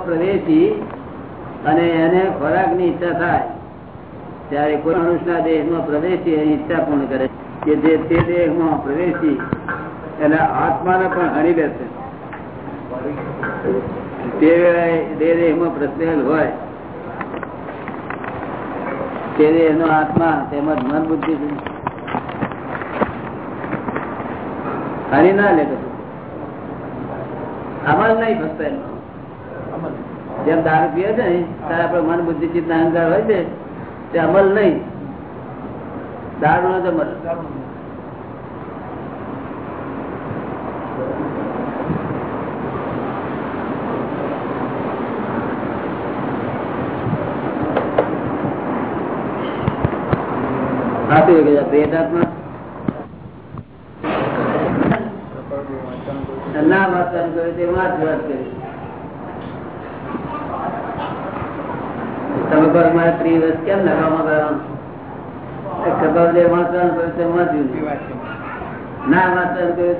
પ્રવેશી અને એને ખોરાકની ઈચ્છા થાય, ત્યારે કોઈ મનુષ્યના દેહમાં પ્રવેશી એની ઈચ્છા પૂર્ણ કરે કે જે તે દેહમાં પ્રવેશી, એના આત્માને પણ હણી વેળાએ તે દેહમાં પ્રસરેલ હોય તે દેહનો આત્મા તેમજ મન બુદ્ધિ હણી ના લે અમલ નહીં ફક્ત એનો. જેમ દારૂ પીએ છે ને, ત્યારે આપડે મન બુદ્ધિ ચિત્ત અહંકાર હોય છે, તે અમલ નહીં. દારૂ નો અમલ. ના વાંચવાનું કર્યું તે વાત કરી.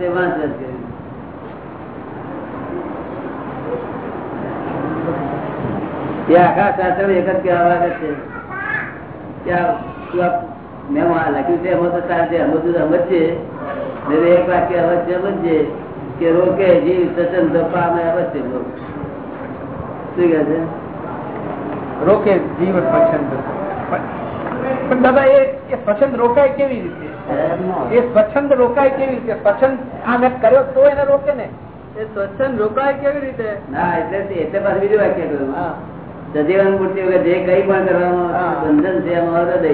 વાત કર્યું એ આખા શાસ્ત્ર એક જ કહેવા લાગે છે મેં લખ્યું છે એમાં તો ચાલશે બધું સમજશે એક વાક્ય અવશ્ય સમજશે કે રોકે જીવ સચન ધપા અમે અવશ્ય શું કહે છે? રોકે જીવ સચન પણ દાદા એ સ્વચ્છંદ રોકાય કેવી રીતે? એ સ્વચ્છંદ રોકાય કેવી રીતે? સ્વચ્છંદ આ મેં કર્યો તો એને રોકે ને? એ સ્વચ્છંદ રોકાય કેવી રીતે? ના એટલે એટલે પાછું બીજું વાક્ય કહ્યું સજીવન મૂર્તિ વગર જે કઈ પણ કરવામાં બંધન છે એમાં હૃદય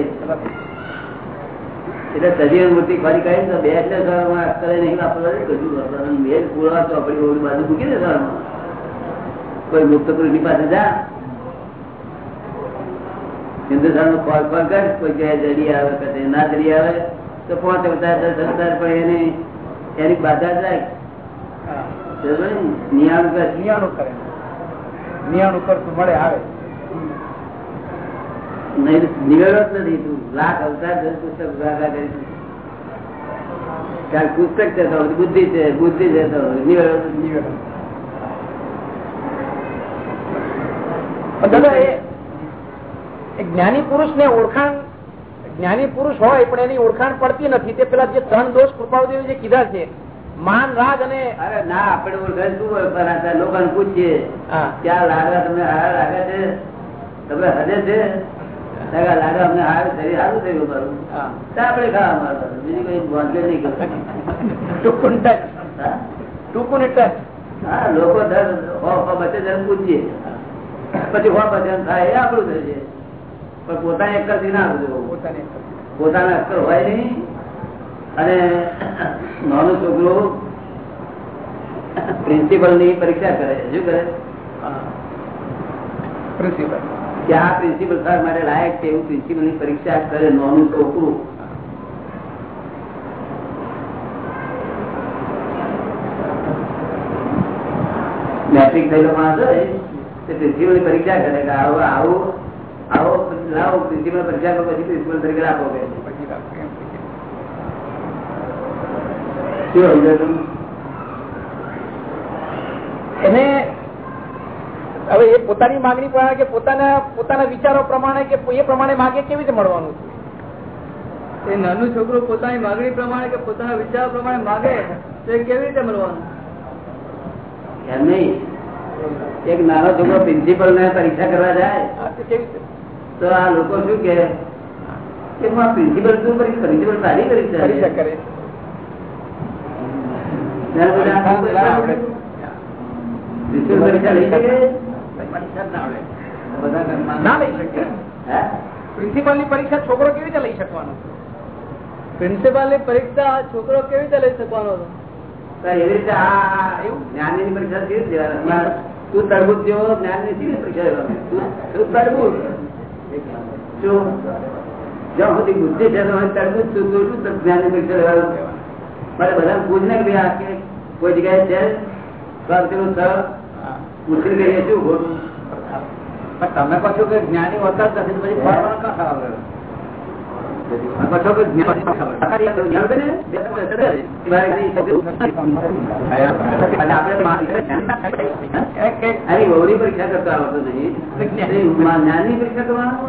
એટલે સજીવન મૂર્તિ ફરી કઈ તો બે એટલે સવારમાં અત્યારે નહીં વાપરવાનું કશું વાપરવાનું? મેલ પૂરવા તો આપણી ઓળી બાજુ મૂકી દે સવારમાં. કોઈ મુક્ત પુરુષની પાસે જા. હિન્દુસ્તાન નો કોલ કોલ કર કોઈ જગ્યાએ જડી આવે કદે ના જડી આવે તો પાંચ અવતાર દસ અવતાર પણ એની એની બાધા જાય. નિયાણું કર. નિયાણું કરે. નિયાણું કરતું મળે આવે. નિવેડો જ નથી તું. લાખ અવતાર પુસ્તક ભાગા કરી કારણ પુસ્તક છે તો બુદ્ધિ છે બુદ્ધિ છે તો નિવેડો નિવેડો. દાદા એ જ્ઞાની પુરુષ ને ઓળખાણ જ્ઞાની પુરુષ હોય પણ એની ઓળખાણ પડતી નથી. તે પેલા જે ત્રણ દોષ કૃપાદેવી જે કીધા છે માન રાગ અને અરે ના આપડે ઓળખાણ શું ઓળખાણ લોકો પૂછીએ. ક્યાં લાગા તમે હારા લાગે છે? તમે હદે છે? લાગે અમને શરીર સારું થયું મારું આપડે ખાવા મારવાનું બીજું કઈ વાંધો નહીં ટૂંકું ટચ. ટૂંકું ટચ. હા લોકો બચે જયારે પૂછીએ. પછી હો ભજન થાય એ આપણું થશે પણ પોતાની અક્કરથી ના પોતાના અક્કર હોય નહીં. અને નાનો છોકરો પ્રિન્સિપલની પરીક્ષા કરે શું કરે? પ્રિન્સિપલ કે આ પ્રિન્સિપલ સર મારે લાયક છે, એવું પ્રિન્સિપલની પરીક્ષા કરે નોનું છોકરું મેટ્રિક થયેલો માણસ હોય પ્રિન્સિપલની પરીક્ષા કરે કે આવો આવો આવો, લાવો પ્રિન્સિપલ પરીક્ષા કરો પછી પ્રિન્સિપલ તરીકે આપો કે. એને હવે એ પોતાની માંગણી પ્રમાણે કે પોતાના પોતાના વિચારો પ્રમાણે કે એ પ્રમાણે માગે કેવી રીતે મળવાનું? એ નાનું છોકરું પોતાની માંગણી પ્રમાણે કે પોતાના વિચારો પ્રમાણે માગે તો એ કેવી રીતે મળવાનું? નહીં. એક નાનો છોકરો પ્રિન્સિપલ ને પરીક્ષા કરવા જાય તો આ લોકો શું કે પ્રિન્સિપલ શું કરી પ્રિન્સિપલ સારી પરીક્ષા કરે. પરીક્ષા લઈ શકે ના લઈ શકે પ્રિન્સિપલની પરીક્ષા છોકરો કેવી રીતે લઈ શકવાનો? પ્રિન્સિપાલની પરીક્ષા છોકરો કેવી રીતે લઈ શકવાનો એવી રીતે જ્ઞાનની પરીક્ષા કેવી રીતે તું તરબૂજ જેવો જ્ઞાનની કેવી પરીક્ષા તું તરબૂજ જ્યાં સુધી બુદ્ધિ છે તરબૂજ તું તું શું જ્ઞાનની પરીક્ષા લેવાનું? મારે બધા પૂછ ને કે કોઈ જગ્યાએ છે? સ્વાસ્થ્યનું સ્થળ શું ખોટું પણ તમે કહો કે જ્ઞાની હોતા જ નથી પછી ફરવાનો ક્યાં ખરાબ રહ્યો પાછો કોઈ જ્ઞાન પરીક્ષા કરતા આવતો નહીં. જ્ઞાનની પરીક્ષા કરવાનું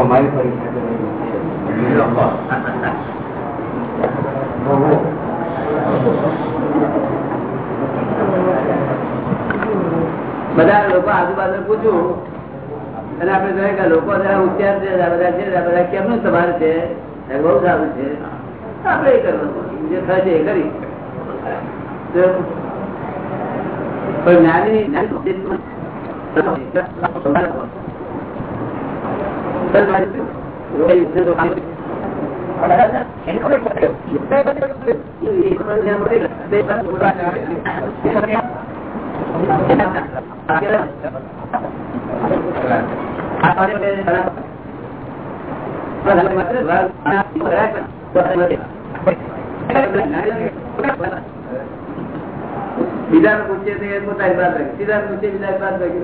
અમારી પરીક્ષા બધા લોકો આજુબાજુ પૂછ્યું અને આપણે જોઈએ કે લોકો જરા હોશિયાર છે બધા છે બધા કેમનું તમારે છે બહુ સારું છે આપણે એ કરવાનું જે થશે એ કરી પણ જ્ઞાની બીજા ને પૂછે તો એ પોતાની વાત રાખે બીજા પૂછે બીજા વાત રાખે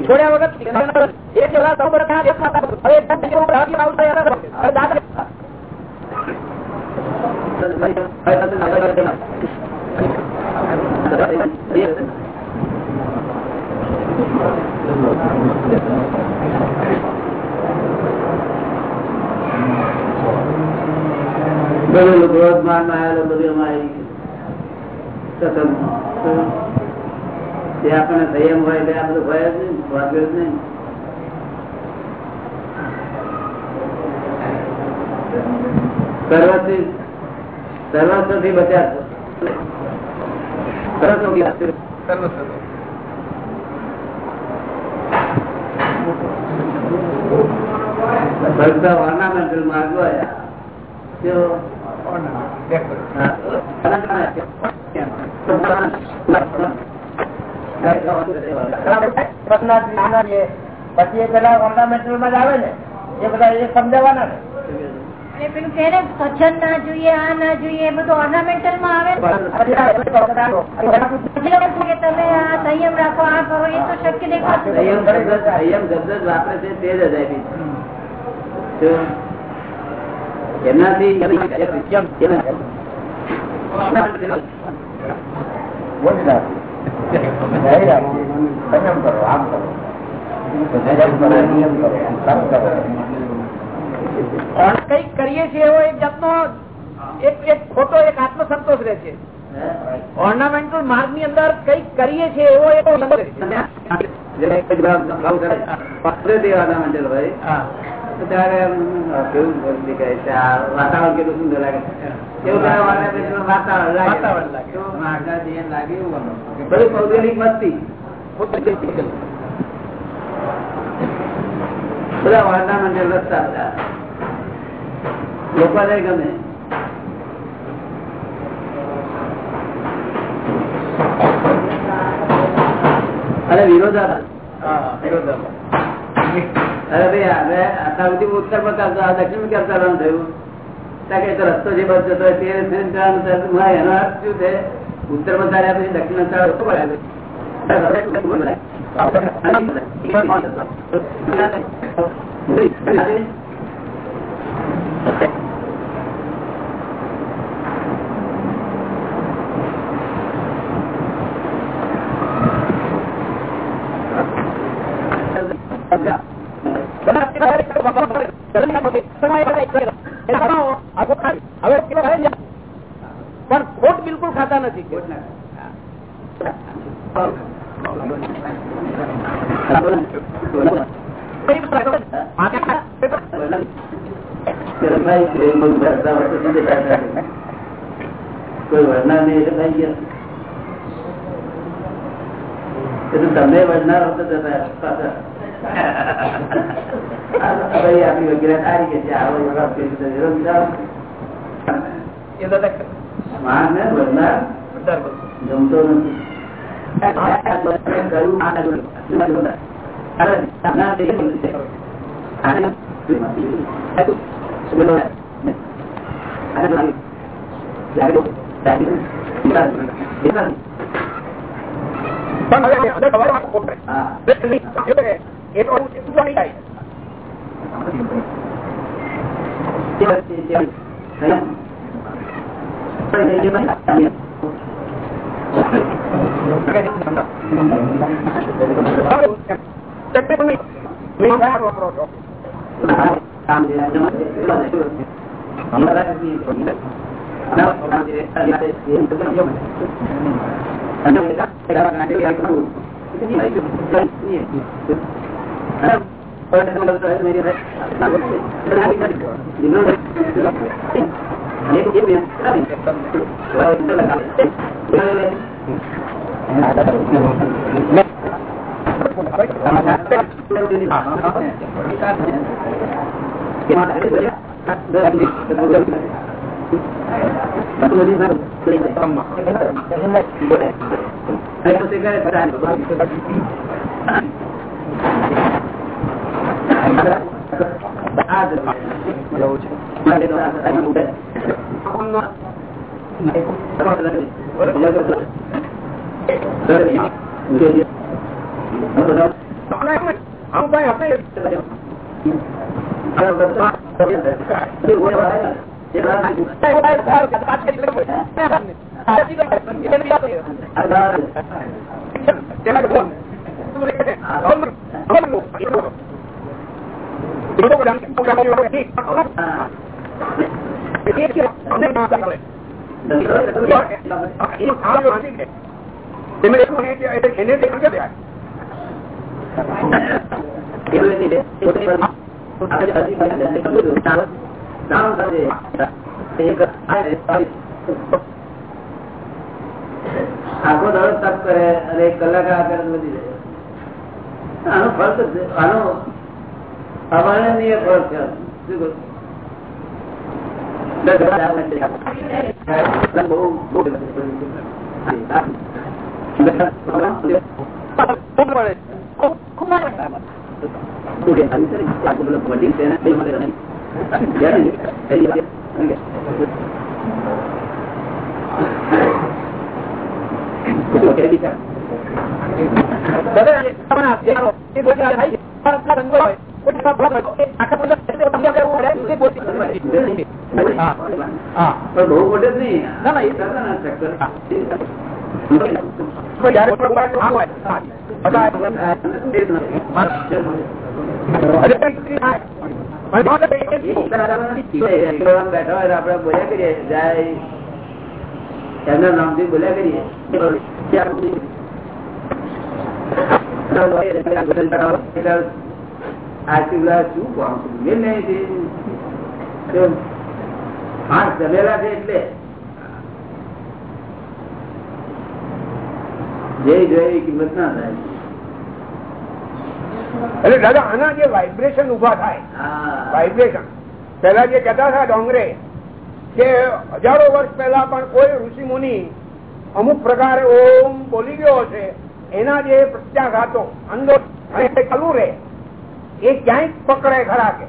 છોડ્યા વગર એક એવા સૌ બધા હવે દાદા બધું ક્રોધ માનમાં હોય આ બધું ભય નહીં વાગ્યો જ નહીં. સર્વથી, સર્વસ્વથી બચ્યા ornamental માર્ગો પછી એ પેલા ઓર્નામેન્ટલમાં જ આવે ને એ બધા એ સમજાવવાના ને. પેલું કહે ને સ્વચ્છંદ ના જોઈએ આ ના જોઈએ એ બધું ઓર્નામેન્ટલમાં આવે ને પછી આ એ લોકો બધા પછી લોકો કહે કે તમે આ સંયમ રાખો આ કરો એ તો શક્ય દેખાતું સંયમ શબ્દ સંયમ શબ્દ જ વાપરે છે તે જ અજાયબી છે. જો, એમનાથી બોલી રાખ. જય રામ. સંયમ કરો આમ કરો સંયમ કરો નિયમ કરો આમ કરો કંઈક કરીએ છીએ એવો એક જાતનો એક એક ખોટો એક આત્મસંતોષ રહે છે. ઓર્નામેન્ટલ માર્ગની અંદર કંઈક કરીએ છીએ એવો એક વાતાવરણ કેટલું સુંદર લાગે વાતાવરણ લાગે. વાતાવરણ બધું ભૌગોલિક મસ્તી બધા ornamental રસ્તા બધા. લોકોને ગમે. અરે વિરોધાભાસ. અરે ભાઈ હવે આટલા ઉત્તર ચાલતો આ દક્ષિણમાં કેમ થયું. કે તો રસ્તો જે બસ જતો તે એનો અર્થ શું છે? ઉત્તરમાં ચાલ્યા પછી દક્ષિણ પડે પણ ખોટ બિલકુલ ખાતા નથી ભાઈ કોઈ વળનાર નહીં એટલે થઈ ગયા એટલે તમને વળનાર હોતો. ભાઈ આપણી વગેરે સારી કે છે આવો દાદા માણસ ને વળનાર. જમતો નથી આને બોલો. લાગે. લાગે. લાગે. પણ હવે અંદર તમારે ખોટ રહે. હા એટલે એટલે એ તો હું ચૂકવા નહીં થાય. એટલે પણ નહીં. નહીં આપણે આખો દાડો તપ કરે અને એક કલાક આગળ વધી જાય આનો ફળ તો આનો અવર્ણનીય ફળ છે? બહુ બહુ મોટે જ નહીં ના, ના, એ- ચક્કર. આપડે બોલ્યા કરીએ બોલ્યા કરીએ હા જમેલા છે એટલે જય જય કિંમત ના થાય. એટલે દાદા આના જે વાઇબ્રેશન ઊભા થાય વાઇબ્રેશન પેલા જે કહેતા હતા ડોંગરે કે હજારો વર્ષ પહેલા પણ કોઈ ઋષિ મુનિ અમુક પ્રકારે ઓમ બોલી ગયો હશે એના જે પ્રત્યાઘાતો અંદર ચાલુ રહે. એ ક્યાંય પકડે ખરા કે.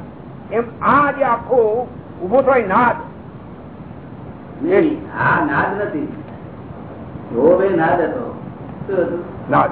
એમ આ જે આખો ઊભો થાય નાદ. નહીં આ નાદ નથી. નાદ હતો? નાદ?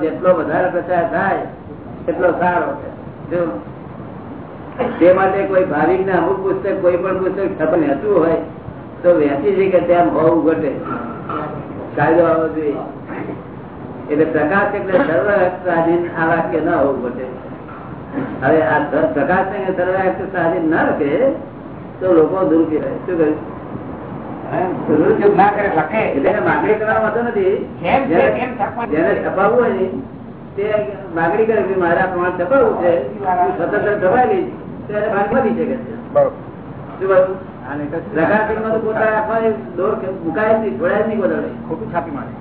જેટલો વધારે પ્રચાર થાય એટલો સારો તે માટે કોઈ ભાવિક ને અમુક પુસ્તક કોઈ પણ પુસ્તક છપ વહેંચવું હોય તો વહેંચી શકે તેમ બહુ ઘટે. કાયદો આવવો જોઈએ. એટલે પ્રકાશ એટલે સર્વ સ્વાધીન આ વાક્ય ન હોવું પડે. હવે આ પ્રકાશ ને સર્વ સ્વાધીન ના રાખે તો લોકો દૂર કહેવાય શું કહ્યું? દુરુપયોગ ના કરે લખે. એટલે માગણી કરવાનો વાંધો નથી. જેને તેમ છાપવાનું. જેને છપાવવું હોય ને તે માગણી કરે કે મારે પ્રમાણે છપાવવું છે. સ્વતંત્ર છપાવી ત્યારે ભાગ વધી શકે છે. શું કહ્યું? પ્રકાશિતમાં તો પોતાને આપવાની દોર કે મુકાય નહીં છોડાય જ નહીં ખોટું છાપી મારે.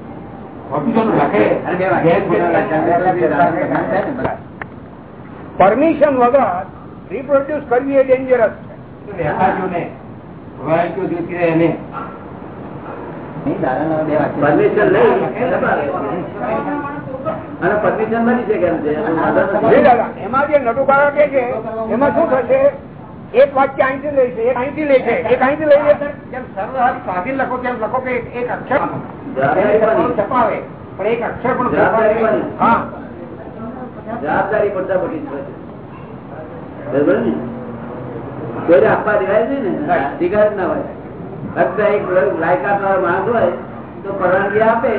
પરમિશન વગર રિપ્રોડ્યુસ કરવી એ ડેન્જરસ છે. એમ જી નટુકારા કે છે એમાં શું થશે? એક વાક્ય અહીંથી લે છે એક અહીંથી લે છે એક અહીંથી લઈ લે છે. જેમ સર્વ સ્વાધીન લખો તેમ લખો કે એક- એક અક્ષર? છપાવે. પણ એક અક્ષર પણ જવાબદારી છપાવે. કોની? હા. જવાબદારી પડતા પડી છે. બરોબર ને? કોઈને આપવા દેવાય છે ને? અધિકાર જ ના હોય. ફક્ત એક લાયકાત વાળો માણસ હોય તો પરવાનગી આપે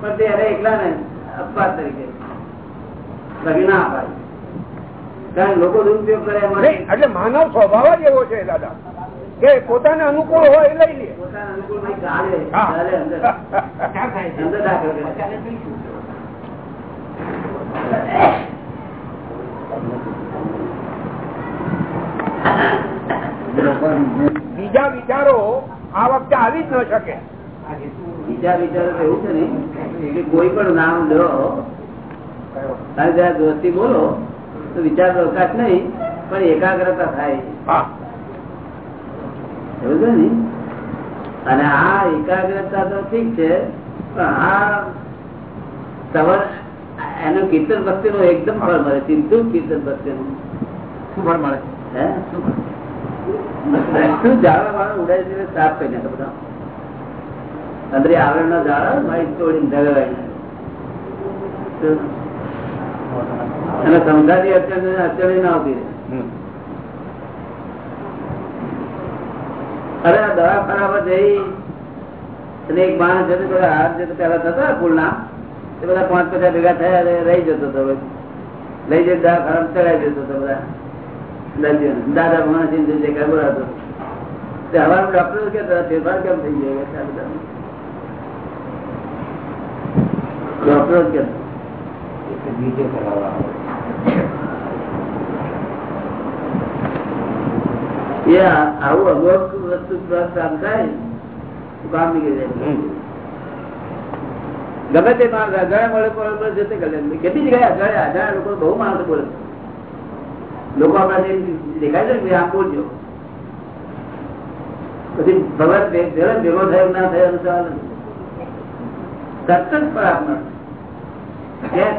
પણ તે એને એકલા ને અપવાદ તરીકે લગી ના અપાય. કારણ લોકો દુરુપયોગ કરે એટલે માનવ સ્વભાવ જ એવો છે દાદા. કે પોતાને અનુકૂળ હોય લઈ લે. બીજા વિચારો આ વખતે આવી જ ન શકે. બીજા વિચારો એવું છે ને કે કોઈ પણ નામ લો અને જયારે દોસ્તી બોલો તો વિચાર અવકાશ નહીં પણ એકાગ્રતા થાય. હા. એવું છે ને? અને આ એકાગ્રતા તો ઠીક છે પણ આ સવર એનું કીર્તન ભક્તિ નું એકદમ ફળ મળે ચિંતુ કીર્તન ભક્તિ નું શું ફળ મળે? શું જાળવા વાળા ઉડાય છે સાફ કરી નાખે બધા. અંદર આવરણ ના જાળા મારી તોડીને ધગાવાય અને સમજાતી અત્યારે અત્યારે ના આવતી રહે. અરે આ દવાખાનામાં જઈ અને એક માણસ જતો પેલા જતો પેલા થતા ફૂલના, એ બધા પાંચ પચાસ ભેગા થયા રહી જતો હતો. લઈ જઈ દવાખાના ચડાવી દેતો હતો બધા દાદા માણસ જે કાંઈ બોલાતો કેમ થઈ ગયો? ડોક્ટરો જ કહેતા. એ આ- આવું અમુક વસ્તુ કામ થાય કામ નીકળી જાય. ગમે તે માણસ અજાણ્યા મળે પણ જતે કરે કેટલી જગ્યાએ અજાણ્યા અજાણ્યા લોકો બહુ માણસ બોલે. લોકો આપણા દેખાય છે ને આમ બોલજો. પછી ભગવાન ભેગો થયો ના થયો સવાલ. તરત જ પર આપનાર ગેસ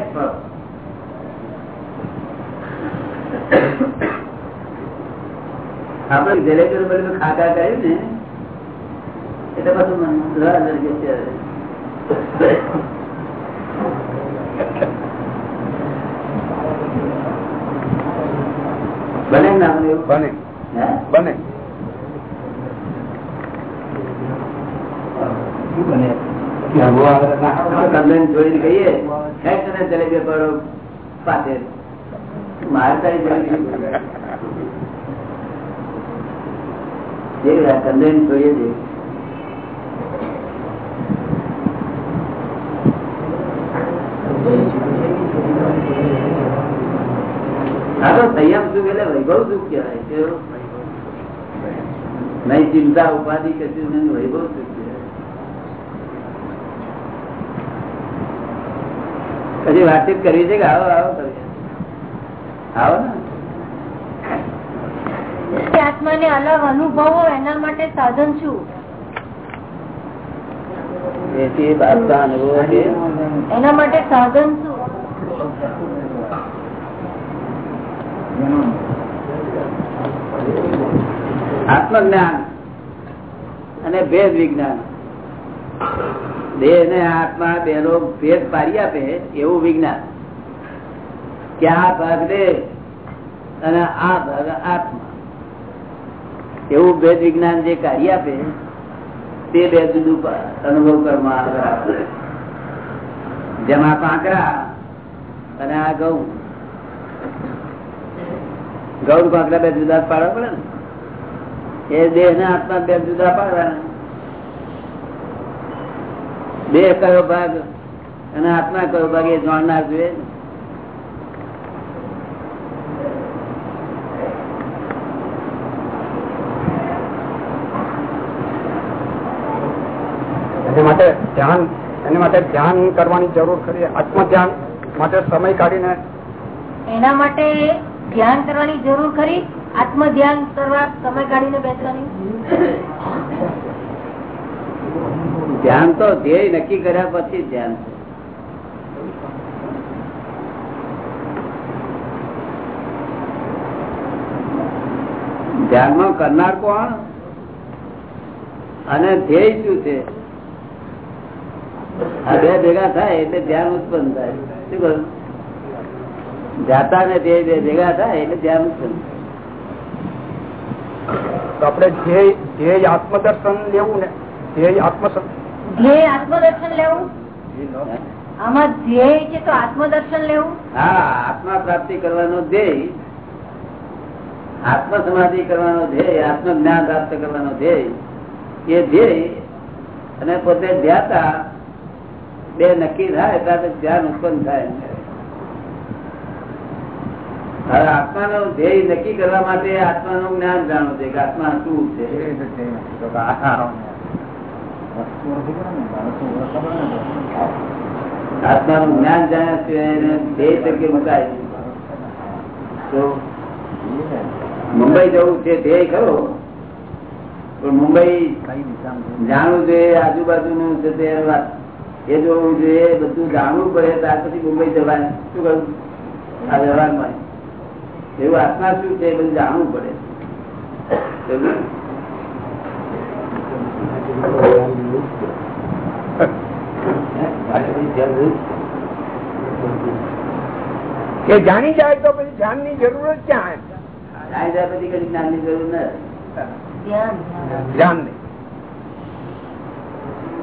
આપણે જલેબી ખાધા કર્યું ને એટલે ત્યારે. બને એવું? બને હે? બને કંદન જોઈને કહીએ "હે તને જલેબી પડો પાસે મારે તારી જલેબી જે આ કંદન જોઈએ નહીં, ચિંતા, ઉપાધિ, કશું નહીં, વૈભવ સુખ પછી વાતચીત કરવી છે કે આવો આવો આવો ને? જે આત્માને અલગ અનુભવો એના માટે સાધન છે. એના માટે સાધન શું આત્મજ્ઞાન અને ભેદ વિજ્ઞાન. દેહ ને આત્મા બેનો ભેદ પાડી આપે એવું વિજ્ઞાન. કે આ ભાગ દેહ અને આ ભાગ આત્મા. એવું ભેદ વિજ્ઞાન જે કાર્ય આપે, તે બે જુદું અનુભવ કરવામાં જેમાં કાંકરા અને આ ઘઉં. ઘઉં કાંકરા બે જુદા પાડવા પડે ને. એ દેહ ને આત્મા બે જુદા પાડવાના. દેહ કયો ભાગ અને આત્મા કયો ભાગ એ જાણનાર જોઈએ ને. એની માટે ધ્યાન એની માટે ધ્યાન કરવાની જરૂર ખરી આત્મ ધ્યાન માટે સમય કાઢીને. એના માટે ધ્યાન કરવાની જરૂર ખરી આત્મ ધ્યાન કરવા સમય કાઢીને બેસવાની? ધ્યાન તો ધ્યેય નક્કી કર્યા પછી ધ્યાન. છે. ધ્યાનમાં કરનાર કોણ? અને ધ્યેય શું છે? આ બે ભેગા થાય એટલે ધ્યાન ઉત્પન્ન થાય. શું કહ્યું જાતા ને તે બે ભેગા થાય એટલે ધ્યાન ઉત્પન્ન તો આપણે ધ્યેય ધ્યેય આત્મદર્શન લેવું ને? ધ્યેય આત્મ ધ્યેય આત્મદર્શન લેવું? આમાં ધ્યેય છે તો આત્મદર્શન લેવું? હા આત્મા પ્રાપ્તિ કરવાનો ધ્યેય આત્મ સમાધિ કરવાનો ધ્યેય આત્મ જ્ઞાન પ્રાપ્ત કરવાનો ધ્યેય એ ધ્યેય અને પોતે ધ્યાતા બે નક્કી થાય ત્યારે ધ્યાન ઉત્પન્ન થાય હવે આત્માનું ધ્યેય નક્કી કરવા માટે આત્માનું જ્ઞાન જાણવું છે કે આત્મા શું છે. આત્માનું જ્ઞાન જાણ્યા છે ધ્યેય તરીકે મુકાય. તો મુંબઈ જવું છે ધ્યેય ખરો પણ મુંબઈ જાણવું જોઈએ આજુબાજુનું છે તે વાત. એ જોવું જોઈએ બધું જાણવું પડે ત્યાર પછી મુંબઈ જવાય. શું કહ્યું? આ વ્યવહારમાં. એવું આત્મા શું છે એ બધું જાણવું પડે. એ જાણી જાય તો પછી ધ્યાનની જરૂર જ ક્યાં જાણી જાય પછી કદી જ્ઞાનની જરૂર નથી. ધ્યાન ધ્યાનની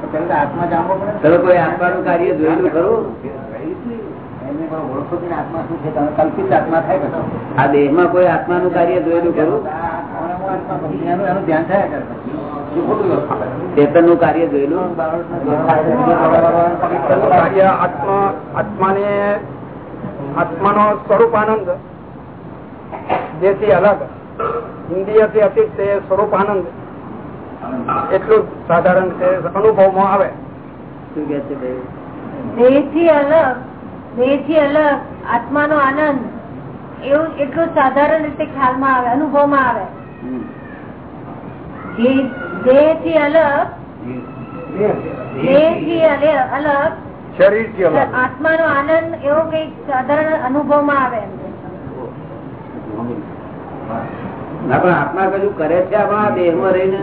તમે કોઈ આત્માનું કાર્ય જોયેલું ખરું? આ દેહમાં કોઈ આત્માનું કાર્ય જોયેલું ખરું? ચેતનનું કાર્ય જોયેલું? કાર્ય આત્મા આત્માને આત્માનો સ્વરૂપ આનંદ જેથી અલગ. ઇન્દ્રિયથી અતીત તે સ્વરૂપ આનંદ એટલું સાધારણ છે અનુભવમાં આવે. શું કે છે? દેહથી અલગ દેહથી અલગ આત્માનો આનંદ એવું એટલું સાધારણ રીતે ખ્યાલમાં આવે અનુભવમાં આવે. દેહથી અલગ દેહથી અલગ શરીરથી અલગ. આત્માનો આનંદ એવો કંઈક સાધારણ અનુભવમાં આવે ના પણ આત્મા કજું કરે છે આપણા દેહમાં રહીને?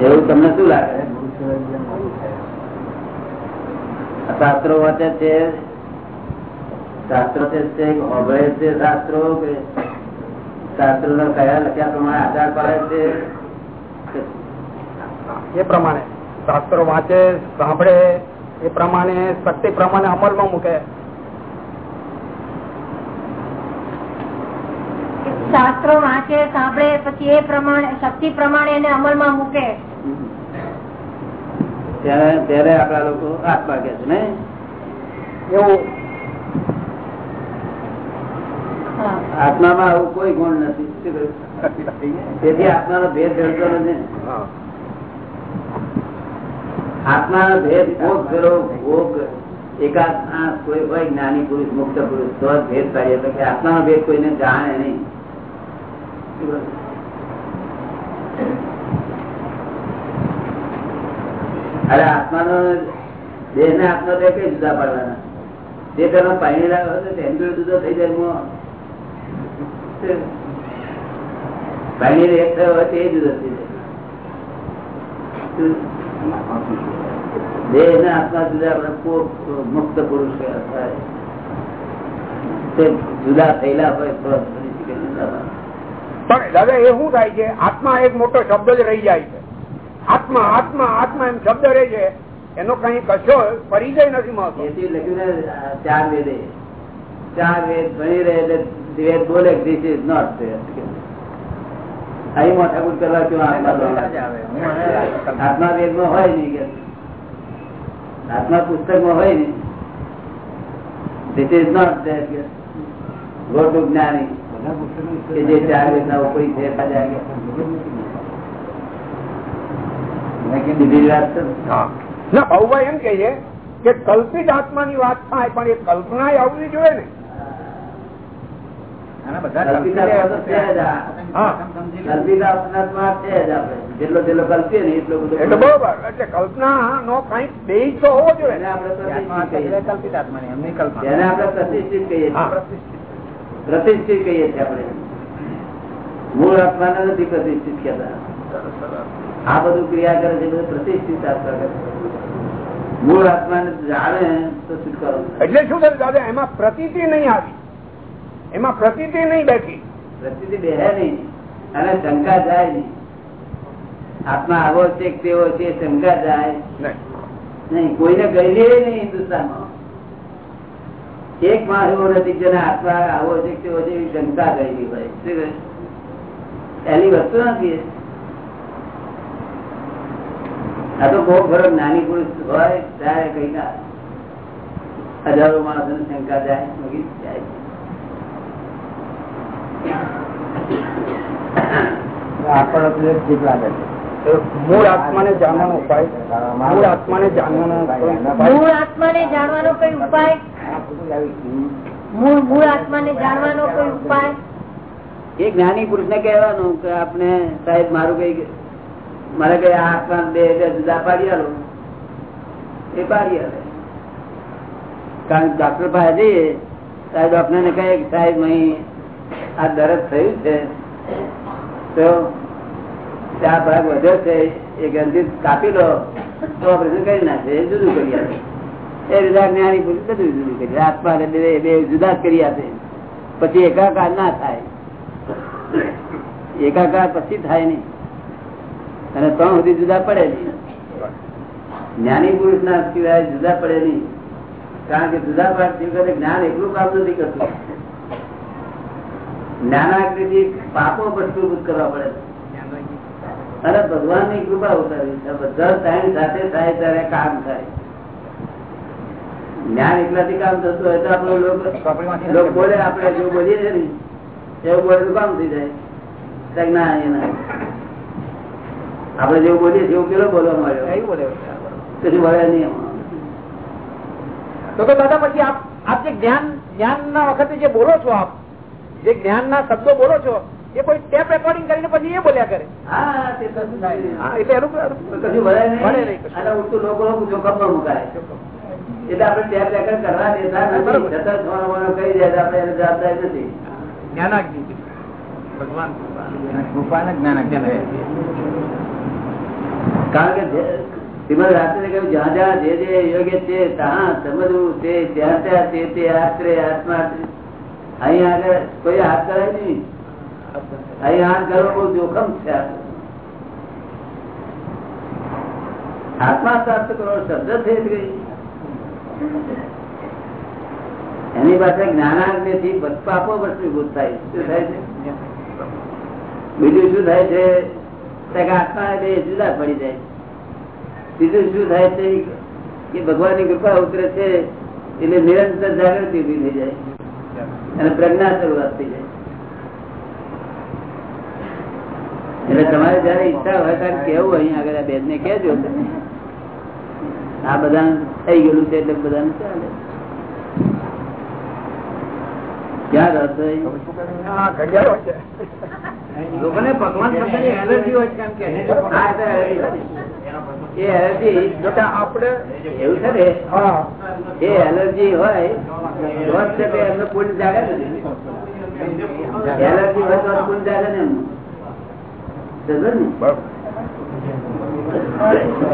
એવું તમને શું લાગે? શાસ્ત્રો વાંચે છે? શાસ્ત્રો છે છે શાસ્ત્રો કે શાસ્ત્રો ના કયા લખ્યા પ્રમાણે આધાર પાડે છે? એ પ્રમાણે. શાસ્ત્રો વાંચે, સાંભળે, એ પ્રમાણે, શક્તિ પ્રમાણે અમલમાં મૂકે. શાસ્ત્રો વાંચે સાંભળે પછી એ પ્રમાણે શક્તિ પ્રમાણે એને અમલમાં મૂકે. ત્યારે ત્યારે આપડા લોકો આત્મા કે છે ને? એવું. આત્મામાં આવું કોઈ ગુણ નથી? તેથી આત્માનો ભેદ જડતો નથી આત્માનો ભેદ ભોગ કરો ભોગ એકાદ આ કોઈ હોય જ્ઞાની પુરુષ મુક્ત પુરુષ તો ભેદ પાડીએ. તો કે આત્માનો ભેદ કોઈને જાણે નહીં? અરે આત્માનો દેહ ને આત્મા બે કઈ જુદા પાડવાના? જે પેલો પાણી લાવ્યો હતો, તેમ જુદો થઈ જાય પાણી એક થયો હોય તો જુદો થઈ દેહ ને આત્મા જુદા મુક્ત પુરુષ થાય તે જુદા થયેલા હોય તો જુદા. પણ દાદા એ શું થાય છે? આત્મા એક મોટો શબ્દ જ રહી જાય છે. આત્મા આત્મા આત્મા એમ શબ્દ રહે છે. એનો કઈ કશો પરિચય નથી મળતો. લખ્યું ચાર વેદ. ચાર વેદ ભણી રહે એટલે વેદ બોલે ધીસ ઇઝ નોટ અહીં ઠાકુર કરવા કેવા આત્મા આત્મા વેદમાં હોય. નહીં કે. આત્મા પુસ્તકમાં હોય નહીં. ધીસ ઇઝ નોટ ગોટુ જ્ઞાની. કે જે ચાર વેદ ઉપરી છે. ને? એમ કે છે કે કલ્પિત આત્માની વાત થાય પણ એ કલ્પના આવવી જોઈએ ને. ને એટલો બધો એટલે બરોબર. કલ્પના નો કંઈક બેઝ તો હોવો જોઈએ. આપણે પ્રતિષ્ઠિત કહીએ. આપણે પ્રતિષ્ઠિત કહીએ. પ્રતિષ્ઠિત કહીએ છીએ આપણે. મૂળ આત્માને નથી પ્રતિષ્ઠિત કહેતા. આ બધું ક્રિયા કરે છે બધું પ્રતિષ્ઠિત આત્મા કરે. મૂળ આત્માને જાણે તો છુટકારો એટલે શું થયું? દાદા એમાં પ્રતીતિ નહીં આવી. એમાં પ્રતિતિ નહીં બેઠી. પ્રતિ બેહે નહીં અને શંકા જાય નહીં. આત્મા આવો છે તેવો છે શંકા જાય નહીં. નહીં. કોઈને ગયેલી નહીં હિન્દુસ્તાનમાં. એક માસ એવો નથી જેને આત્મા આવો છે તેવો છે એવી શંકા ગયેલી હોય? એની વસ્તુ નથી આ તો બહુ ખરો નાની પુરુષ હોય ત્યારે કઈ ના હજારો માણસો શંકા જાય મૂકી જાય મૂળ આત્માને જાણવાનો ઉપાય મૂળ આત્માને જાણવાનો? મૂળ આત્માને જાણવાનો કઈ ઉપાય એક જ્ઞાની પુરુષ ને કહેવાનું કે આપણે સાહેબ મારું કઈ મારે કઈ આ આત્મા બે હજાર જુદા પાડી આલો. એ પાડી આવે કારણ કે ડોક્ટર પાસે જઈએ સાહેબ ડોક્ટર ને કહે સાહેબ અહીં આ દરદ થયું છે. તો આ ભાગ વધ્યો છે એ ગ્રંથિ કાપી લો. તો ઓપરેશન કરી નાખે એ જુદું કરી આપે રીતે જ્ઞાની પુરુષ બધું જુદું કરી આત્મા બે જુદા કરી આપે. પછી એકાકાર ના થાય. એકાકાર પછી થાય નહીં. અને ત્રણ સુધી જુદા પડે નહીં. જ્ઞાની પુરુષ ના સિવાય જુદા પડે નહીં. કારણ કે જુદા પાડતી જ્ઞાન એટલું કામ નથી કરતું. જ્ઞાનાકૃતિ પાપો ભસ્મીભૂત કરવા પડે. અને ભગવાનની કૃપા ઉતારી બધા ટાઈમ સાથે થાય ત્યારે કામ થાય. જ્ઞાન એકલાથી કામ થતું હોય તો આપડે લોકો- લોકો બોલે આપડે જો બોલીએ છે ને એવું બોલે કામ થઈ જાય. ના. એના આપડે જેવું બોલીએ જેવું પેલો બોલવા મળ્યો પછી મળે નહીં તો તો દાદા પછી આપ આપ જે જ્ઞાન જ્ઞાન ના વખતે જે બોલો છો આપ જે જ્ઞાન ના શબ્દો બોલો છો એ કોઈ ટેપ રેકોર્ડિંગ કરીને પછી એ બોલ્યા કરે? હા તે કશું થાય. એટલે એનું કશું વળે નહીં. ઉઠતું કશું. અને ઉલટું લોકો મુકાય. એટલે આપણે ટેપ રેકર્ડ કરવા દેતા નથી છતાં થોડો કહી દે આપણે એને જવાબદારી નથી. જ્ઞાનાગ્નિ ભગવાન કારણ કે શ્રીમદ રાત્રે કહ્યું જ્યાં જ્યાં જે જે યોગ્ય છે ત્યાં સમજવું તે ત્યાં ત્યાં તે તે આશરે આત્મા અહીં આગળ કોઈ હાથ કરે નહીં. અહીં હાથ કરવો બહુ જોખમ છે આત્મા પ્રાપ્ત કરો શબ્દ થઈ જ ગઈ. એની પાસે જ્ઞાનાગ્નિ થી પાપો વસ્તુભૂત થાય. શું થાય છે? બીજું શું થાય છે? આત્મા બે જુદા પડી જાય. બીજું શું થાય છે? કે ભગવાનની કૃપા ઉતરે છે એટલે નિરંતર જાગૃતિ ઊભી થઈ જાય. અને પ્રજ્ઞા શરૂઆત થઈ જાય. એટલે તમારે જયારે ઈચ્છા હોય ત્યારે કેવું અહીંયા આગળ બેન ને કેજો આ બધા થઈ ગયેલું છે એટલે બધાને ચાલે. લોકોને ભગવાન એલર્જી હોય છે કેમ કે એ એલર્જી. આપણે એવું છે ને? એ એલર્જી હોય છે એમને પુણ્ય જાગે ને એલર્જી હોય તો જ જાગે ને? એમનું. ને?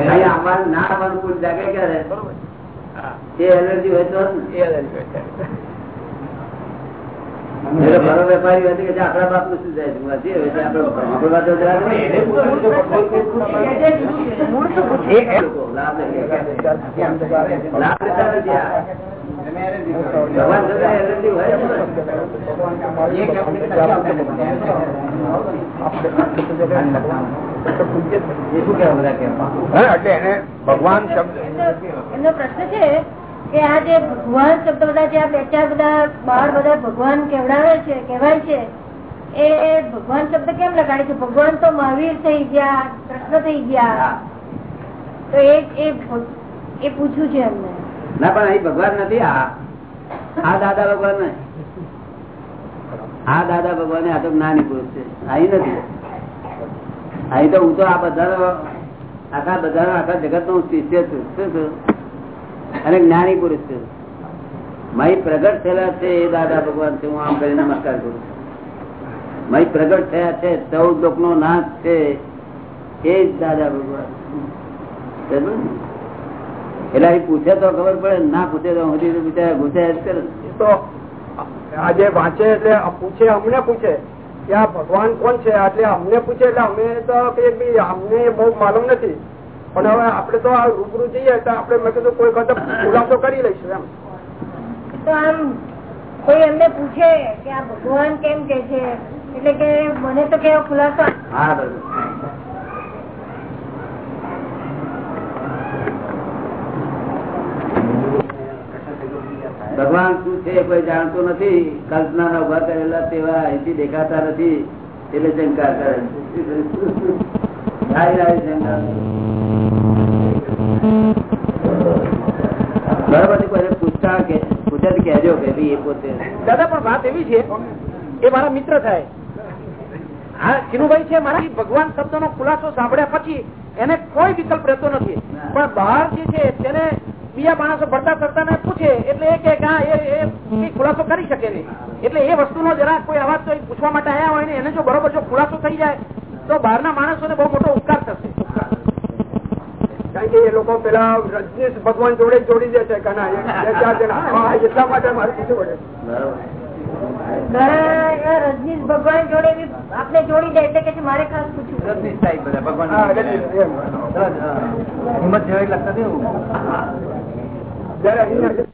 અહીંયા ના આવવાનું કોઈ જાગે ક્યારે એ એલર્જી હોય તો જ ને. એટલે વેપારી હોય. કે આપડા બાપનું શું જાય ભગવાન. એ શું કહેવા બધા કહેવા? હા, એટલે એને ભગવાન શબ્દ. એમનો- એમનો પ્રશ્ન છે કે આ જે ભગવાન શબ્દ બધા જે આ બે ચાર બધા બહાર બધા ભગવાન કેવડાવે છે કહેવાય છે એ એ ભગવાન શબ્દ કેમ લગાડે છે? ભગવાન તો મહાવીર થઈ ગયા કૃષ્ણ થઈ ગયા. તો એ પૂછ્યું છે એમને. ના પણ અહીં ભગવાન નથી. આ આ દાદા ભગવાન આ દાદા ભગવાન આ તો જ્ઞાની પુરુષ છે. અહીં નથી. અહીં તો હું તો આ બધાનો, આખા બધાનો, આખા જગત નો શિષ્ય છું. શું છું? અને જ્ઞાની પુરુષ છું. મય પ્રગટ થયેલા છે એ દાદા ભગવાન છે, હું આમ કરી નમસ્કાર કરું છું. મય પ્રગટ થયા છે, ચૌદ લોક નો નાશ છે, એ જ દાદા ભગવાન? એટલે અહીં પૂછે તો ખબર પડે, ના પૂછે તો તો બિચારા ગુસ્સે જ કરે તો આજે વાંચે એટલે પૂછે, અમને પૂછે. કે આ ભગવાન કોણ છે? એટલે અમને પૂછે એટલે અમે તો કહીએ અમને બહુ માલુમ નથી. પણ હવે આપડે તો આ રૂબરૂ જઈએ તો આપડે મેં કીધું કોઈ વખત ખુલાસો કરી લઈશું એમ. તો આમ કોઈ એમને પૂછે કે આ ભગવાન કેમ કે છે? એટલે કે મને તો કેવો ખુલાસો? હા બરોબર ભગવાન શું છે કોઈ જાણતું નથી. કલ્પના ના ઊભા કરેલા તેવા અહીંથી દેખાતા નથી. એટલે શંકા કરે બરાબર કોઈને પૂછતા કે પૂછે કહેજો કે એ પોતે. દાદા પણ વાત એવી છે એ મારા મિત્ર થાય. હા કિનુભાઈ છે મારા. ભગવાન શબ્દ નો ખુલાસો સાંભળ્યા પછી એને કોઈ વિકલ્પ રહેતો નથી. પણ બહાર જે છે તેને બીજા માણસો ભરતા ફરતા ને પૂછે એટલે એ કે હા એ એ ખુલાસો કરી શકે નહીં. એટલે એ વસ્તુનો જરા કોઈ અવાજ તો પૂછવા માટે આવ્યા હોય ને એને જો બરોબર જો ખુલાસો થઈ જાય તો બહારના માણસોને બહુ મોટો ઉપકાર થશે. કારણ કે એ લોકો પેલા રજનીશ ભગવાન જોડે જોડી દે છે એટલા માટે મારે પૂછવું પડે. રજનીશ ભગવાન જોડે આપણે જોડી દે એટલે કે મારે ખાસ પૂછવું રજનીશ સાહેબ બધા ભગવાન હા, રજનીશ, એમ. હિંમત જેવા લગતા Ya la niña...